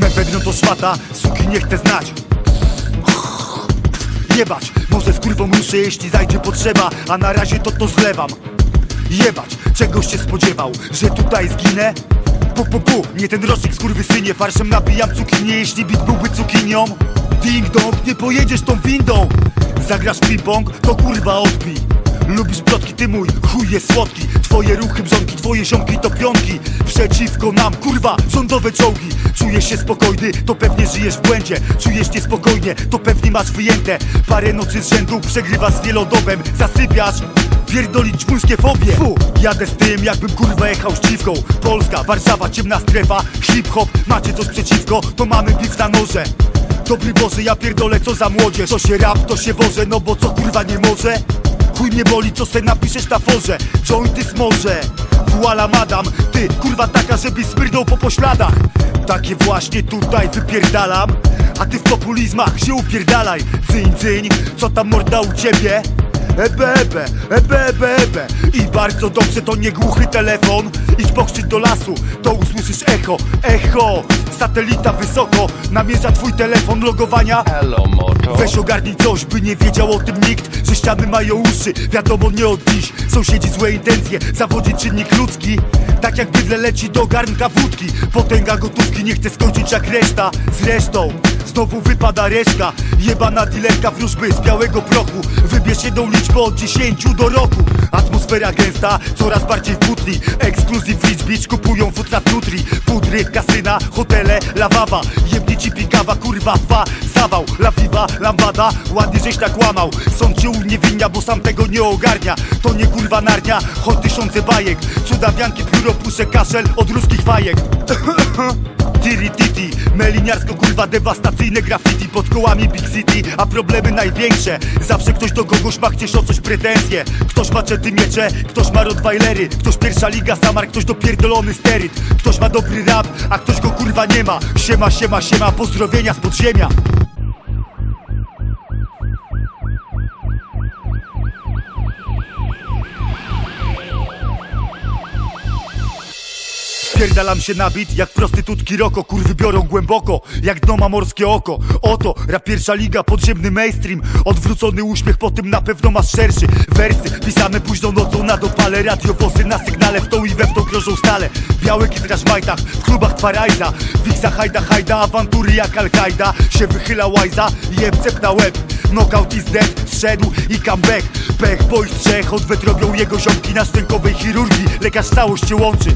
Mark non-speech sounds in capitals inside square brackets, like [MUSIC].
no to szmata, suki nie chcę znać. Jebać, może z kurwą ruszę jeśli zajdzie potrzeba A na razie to to zlewam. Jebać, czegoś się spodziewał, że tutaj zginę? Pu, pu, pu, nie ten rocznik skurwysynie Farszem nabijam cukinię, jeśli bit byłby cukinią. Ding dong, nie pojedziesz tą windą. Zagrasz ping-pong, to kurwa odbij. Lubisz plotki, ty mój chuj jest słodki. Twoje ruchy brzonki, twoje ziomki to pionki. Przeciwko nam, kurwa, rządowe czołgi Czujesz się spokojny, to pewnie żyjesz w błędzie. Czujesz niespokojnie, to pewnie masz wyjęte. Parę nocy z rzędu przegrywasz z wielodobem. Zasypiasz, pierdolić czmuńskie fobie. Fu, jadę z tym jakbym kurwa jechał ściwką Polska, Warszawa, ciemna strefa Hip-hop, macie coś przeciwko, to mamy biw na noże. Dobry Boże, ja pierdolę co za młodzież. To się rap, to się woże, no bo co kurwa nie może? Chuj mnie boli, co se napiszesz na forze. Jointy smorze Voila madam, ty kurwa taka, żebyś smyrnął po pośladach Takie właśnie tutaj wypierdalam A ty w populizmach się upierdalaj Dzyń, dzyń, co tam morda u ciebie? Ebe, ebe, ebe, ebe, ebe I bardzo dobrze to nie głuchy telefon. Idź pokrzycz do lasu, to usłyszysz echo Echo, satelita wysoko Namierza twój telefon logowania. Hello Moto. Weź ogarnij coś, by nie wiedział o tym nikt Że ściany mają uszy, wiadomo nie od dziś Sąsiedzi złe intencje, zawodzi czynnik ludzki Tak jak bydle leci do garnka wódki. Potęga gotówki nie chce skończyć jak reszta. Zresztą Znowu wypada reszka. Jebana dilerka wróżby z białego prochu. Wybierz jedną liczbę od 10 do roku. Atmosfera gęsta, coraz bardziej w butli Ekskluzyw Rich Beach kupują futra nutri Pudry, kasyna, hotele, lawawa. Jebnie ci pikawa, kurwa, fa, zawał. Lawiwa, lambada, ładnie żeś tak łamał. Sąd cię uniewinnia, bo sam tego nie ogarnia. To nie kurwa narnia, choć tysiące bajek. Cudawianki, pióro, puszę, kaszel od ruskich fajek [COUGHS] Tiri titi, meliniarsko kurwa dewastacyjne graffiti Pod kołami Big City, a problemy największe. Zawsze ktoś do kogoś ma gdzieś o coś pretensje. Ktoś ma czety miecze, ktoś ma rottweilery. Ktoś pierwsza liga Samar, ktoś dopierdolony steryt. Ktoś ma dobry rap, a ktoś go kurwa nie ma. Siema, siema, siema, pozdrowienia z podziemia Pierdalam się na bit, jak prostytutki roko Kurwy biorą głęboko, jak dno ma morskie oko. Oto, rap pierwsza liga, podziemny mainstream Odwrócony uśmiech, po tym na pewno masz szerszy. Wersy, pisane późną nocą na dopale Radiowozy na sygnale, w tą i we w tą krążą stale. Biały kitraż w majtach, w klubach Twarajza Wiksa hajda hajda, awantury jak Al-Kaida. Się wychyla łajza, jeb cep na łeb. Knockout is dead, zszedł i comeback. Pech, bo ich trzech odwet robią jego ziomki na szczękowej chirurgii. Lekarz całość się łączy